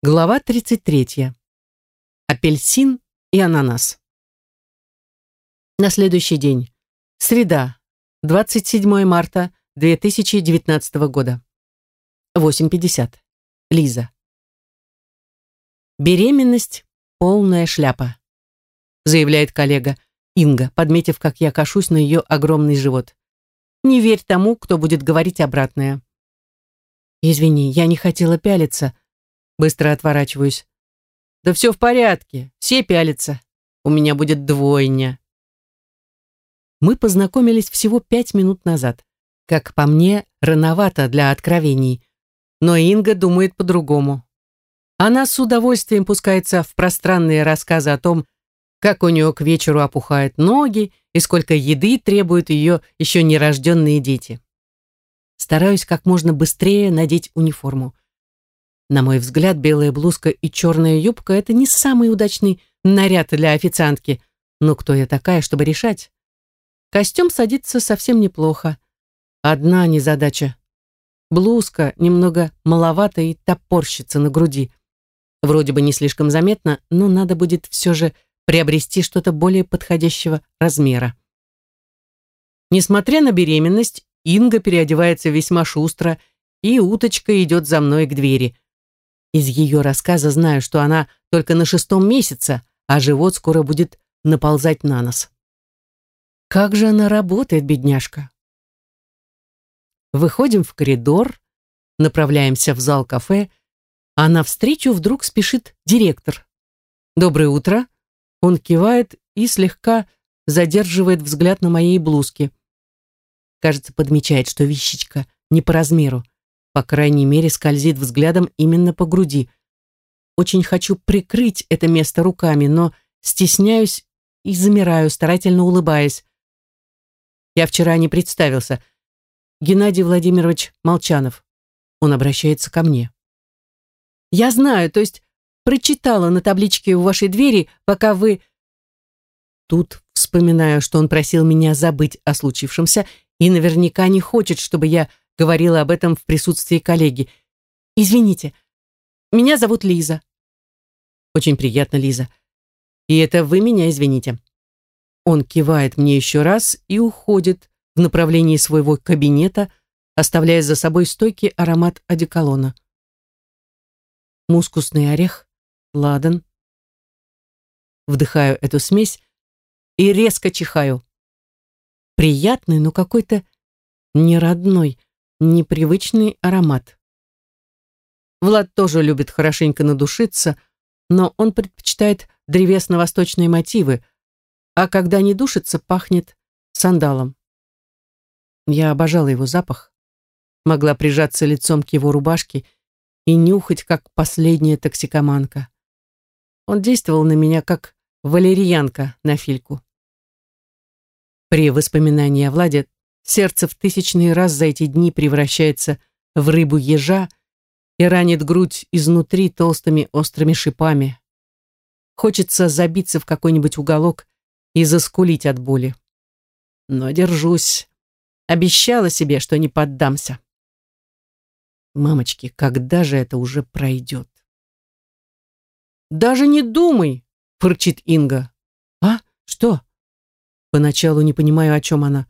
Глава 33. Апельсин и ананас. На следующий день. Среда. 27 марта 2019 года. 8.50. Лиза. Беременность – полная шляпа, заявляет коллега Инга, подметив, как я кашусь на ее огромный живот. Не верь тому, кто будет говорить обратное. Извини, я не хотела пялиться – Быстро отворачиваюсь. Да все в порядке, все пялятся. У меня будет двойня. Мы познакомились всего пять минут назад. Как по мне, рановато для откровений. Но Инга думает по-другому. Она с удовольствием пускается в пространные рассказы о том, как у нее к вечеру опухают ноги и сколько еды требуют ее еще нерожденные дети. Стараюсь как можно быстрее надеть униформу. На мой взгляд, белая блузка и черная юбка – это не самый удачный наряд для официантки. Но кто я такая, чтобы решать? Костюм садится совсем неплохо. Одна незадача. Блузка немного маловато и топорщится на груди. Вроде бы не слишком заметно, но надо будет все же приобрести что-то более подходящего размера. Несмотря на беременность, Инга переодевается весьма шустро, и уточка идет за мной к двери – из ее рассказа знаю, что она только на шестом месяце, а живот скоро будет наползать на нос. Как же она работает, бедняжка? Выходим в коридор, направляемся в зал кафе, а навстречу вдруг спешит директор. «Доброе утро!» Он кивает и слегка задерживает взгляд на моей блузке. Кажется, подмечает, что вещичка не по размеру по крайней мере, скользит взглядом именно по груди. Очень хочу прикрыть это место руками, но стесняюсь и замираю, старательно улыбаясь. Я вчера не представился. Геннадий Владимирович Молчанов. Он обращается ко мне. Я знаю, то есть прочитала на табличке у вашей двери, пока вы... Тут вспоминаю, что он просил меня забыть о случившемся и наверняка не хочет, чтобы я говорила об этом в присутствии коллеги. «Извините, меня зовут Лиза». «Очень приятно, Лиза. И это вы меня извините». Он кивает мне еще раз и уходит в направлении своего кабинета, оставляя за собой стойкий аромат одеколона. Мускусный орех, ладан. Вдыхаю эту смесь и резко чихаю. Приятный, но какой-то неродной, непривычный аромат. Влад тоже любит хорошенько надушиться, но он предпочитает древесно-восточные мотивы, а когда не душится, пахнет сандалом. Я обожала его запах, могла прижаться лицом к его рубашке и нюхать, как последняя токсикоманка. Он действовал на меня, как валерьянка на фильку. При воспоминании о Владе Сердце в тысячный раз за эти дни превращается в рыбу ежа и ранит грудь изнутри толстыми острыми шипами. Хочется забиться в какой-нибудь уголок и заскулить от боли. Но держусь. Обещала себе, что не поддамся. Мамочки, когда же это уже пройдет? «Даже не думай!» — фырчит Инга. «А? Что?» Поначалу не понимаю, о чем она.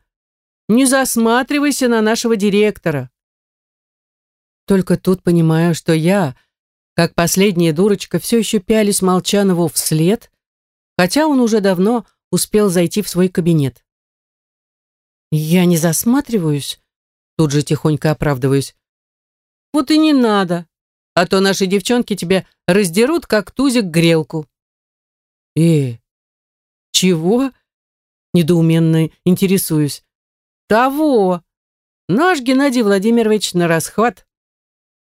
Не засматривайся на нашего директора. Только тут понимаю, что я, как последняя дурочка, все еще пялись Молчанову вслед, хотя он уже давно успел зайти в свой кабинет. Я не засматриваюсь, тут же тихонько оправдываюсь. Вот и не надо, а то наши девчонки тебя раздерут, как тузик грелку. Э, чего? Недоуменно интересуюсь. Того. Наш Геннадий Владимирович на расхват.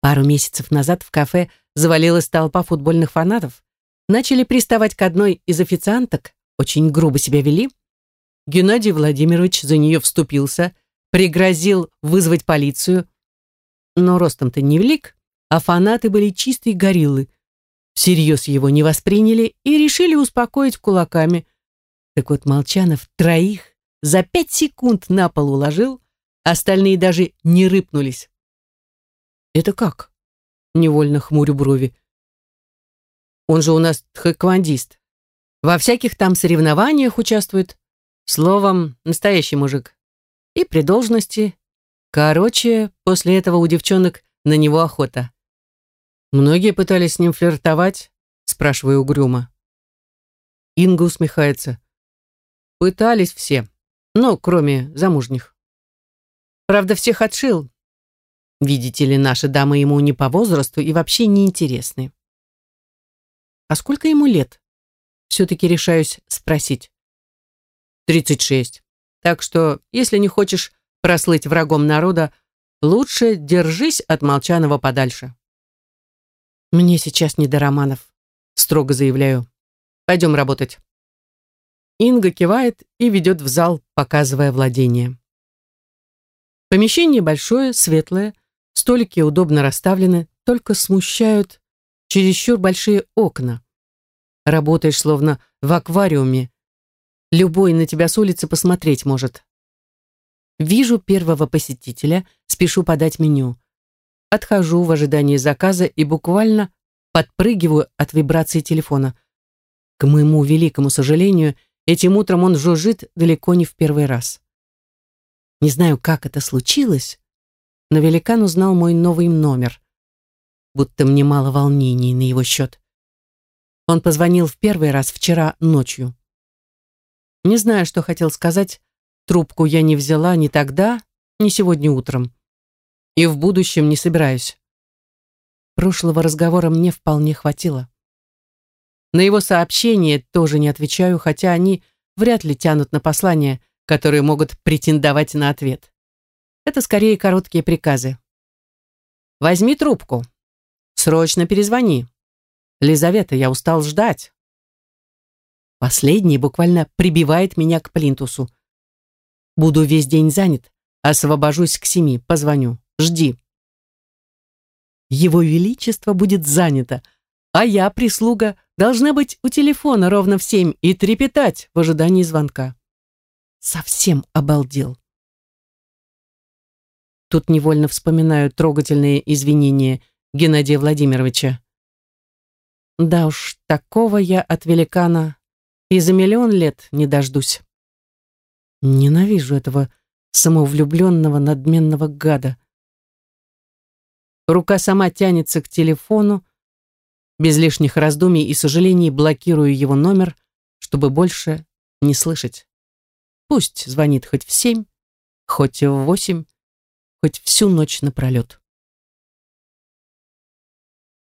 Пару месяцев назад в кафе завалилась толпа футбольных фанатов. Начали приставать к одной из официанток, очень грубо себя вели. Геннадий Владимирович за нее вступился, пригрозил вызвать полицию. Но ростом-то не велик, а фанаты были чистые гориллы. Всерьез его не восприняли и решили успокоить кулаками. Так вот Молчанов троих за пять секунд на пол уложил, остальные даже не рыпнулись. «Это как?» — невольно хмурю брови. Он же у нас тхэквондист. Во всяких там соревнованиях участвует. Словом, настоящий мужик. И при должности. Короче, после этого у девчонок на него охота. Многие пытались с ним флиртовать, спрашиваю угрюмо. Инга усмехается. Пытались все, ну, кроме замужних. Правда, всех отшил. Видите ли, наши дамы ему не по возрасту и вообще не интересны. А сколько ему лет? Все-таки решаюсь спросить. 36. Так что, если не хочешь прослыть врагом народа, лучше держись от Молчанова подальше. Мне сейчас не до романов, строго заявляю. Пойдем работать. Инга кивает и ведет в зал, показывая владение. Помещение большое, светлое, столики удобно расставлены, только смущают чересчур большие окна. Работаешь словно в аквариуме. Любой на тебя с улицы посмотреть может. Вижу первого посетителя, спешу подать меню. Отхожу в ожидании заказа и буквально подпрыгиваю от вибрации телефона. К моему великому сожалению, этим утром он жужжит далеко не в первый раз. Не знаю, как это случилось, но великан узнал мой новый номер. Будто мне мало волнений на его счет. Он позвонил в первый раз вчера ночью. Не знаю, что хотел сказать, трубку я не взяла ни тогда, ни сегодня утром. И в будущем не собираюсь. Прошлого разговора мне вполне хватило. На его сообщения тоже не отвечаю, хотя они вряд ли тянут на послания, которые могут претендовать на ответ. Это скорее короткие приказы. «Возьми трубку. Срочно перезвони. Лизавета, я устал ждать. Последний буквально прибивает меня к плинтусу. Буду весь день занят. Освобожусь к семи, позвоню. Жди. Его Величество будет занято, а я, прислуга, должна быть у телефона ровно в семь и трепетать в ожидании звонка. Совсем обалдел. Тут невольно вспоминаю трогательные извинения Геннадия Владимировича. Да уж, такого я от великана и за миллион лет не дождусь. Ненавижу этого самовлюбленного надменного гада. Рука сама тянется к телефону, без лишних раздумий и сожалений блокирую его номер, чтобы больше не слышать. Пусть звонит хоть в семь, хоть в восемь, хоть всю ночь напролет.